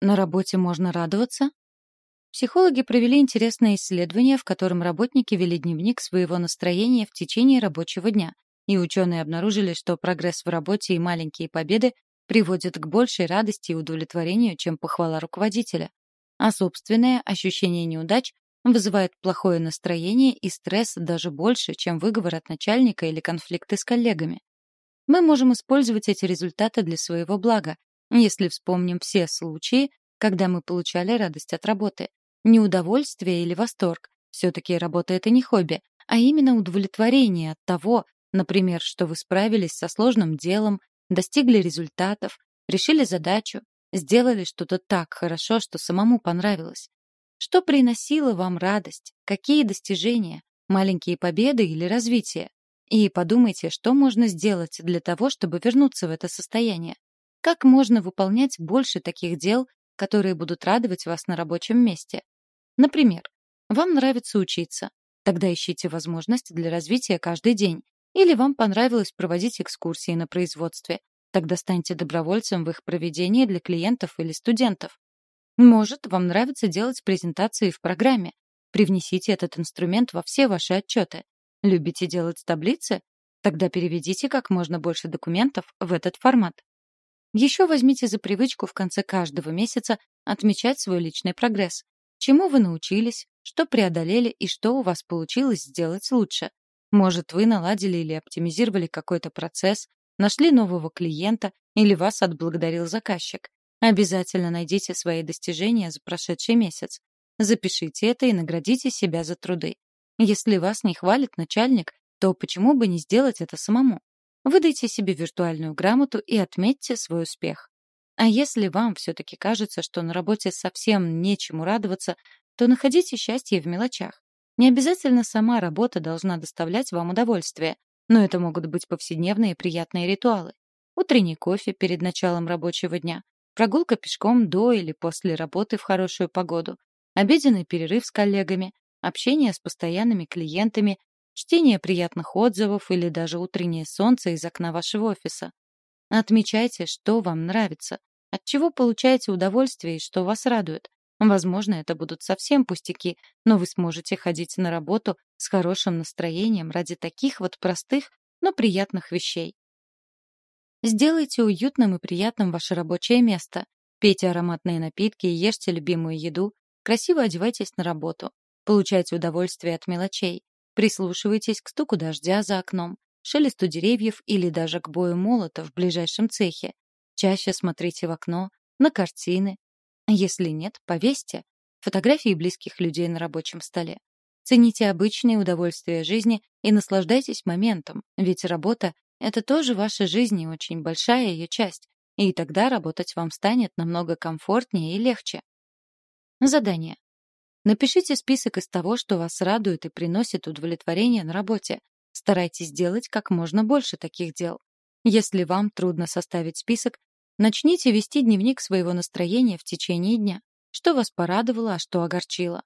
На работе можно радоваться? Психологи провели интересное исследование, в котором работники вели дневник своего настроения в течение рабочего дня, и ученые обнаружили, что прогресс в работе и маленькие победы приводят к большей радости и удовлетворению, чем похвала руководителя. А собственное ощущение неудач вызывает плохое настроение и стресс даже больше, чем выговор от начальника или конфликты с коллегами. Мы можем использовать эти результаты для своего блага, если вспомним все случаи, когда мы получали радость от работы, не удовольствие или восторг, все-таки работа — это не хобби, а именно удовлетворение от того, например, что вы справились со сложным делом, достигли результатов, решили задачу, сделали что-то так хорошо, что самому понравилось. Что приносило вам радость? Какие достижения? Маленькие победы или развитие? И подумайте, что можно сделать для того, чтобы вернуться в это состояние. Как можно выполнять больше таких дел, которые будут радовать вас на рабочем месте? Например, вам нравится учиться. Тогда ищите возможность для развития каждый день. Или вам понравилось проводить экскурсии на производстве. Тогда станьте добровольцем в их проведении для клиентов или студентов. Может, вам нравится делать презентации в программе. Привнесите этот инструмент во все ваши отчеты. Любите делать таблицы? Тогда переведите как можно больше документов в этот формат. Еще возьмите за привычку в конце каждого месяца отмечать свой личный прогресс. Чему вы научились, что преодолели и что у вас получилось сделать лучше. Может, вы наладили или оптимизировали какой-то процесс, нашли нового клиента или вас отблагодарил заказчик. Обязательно найдите свои достижения за прошедший месяц. Запишите это и наградите себя за труды. Если вас не хвалит начальник, то почему бы не сделать это самому? Выдайте себе виртуальную грамоту и отметьте свой успех. А если вам все-таки кажется, что на работе совсем нечему радоваться, то находите счастье в мелочах. Не обязательно сама работа должна доставлять вам удовольствие, но это могут быть повседневные приятные ритуалы. Утренний кофе перед началом рабочего дня, прогулка пешком до или после работы в хорошую погоду, обеденный перерыв с коллегами, общение с постоянными клиентами, чтение приятных отзывов или даже утреннее солнце из окна вашего офиса. Отмечайте, что вам нравится, от чего получаете удовольствие и что вас радует. Возможно, это будут совсем пустяки, но вы сможете ходить на работу с хорошим настроением ради таких вот простых, но приятных вещей. Сделайте уютным и приятным ваше рабочее место. Пейте ароматные напитки и ешьте любимую еду. Красиво одевайтесь на работу. Получайте удовольствие от мелочей. Прислушивайтесь к стуку дождя за окном, шелесту деревьев или даже к бою молота в ближайшем цехе. Чаще смотрите в окно, на картины. Если нет, повесьте. Фотографии близких людей на рабочем столе. Цените обычные удовольствия жизни и наслаждайтесь моментом, ведь работа — это тоже ваша жизнь и очень большая ее часть, и тогда работать вам станет намного комфортнее и легче. Задание. Напишите список из того, что вас радует и приносит удовлетворение на работе, Старайтесь делать как можно больше таких дел. Если вам трудно составить список, начните вести дневник своего настроения в течение дня. Что вас порадовало, а что огорчило.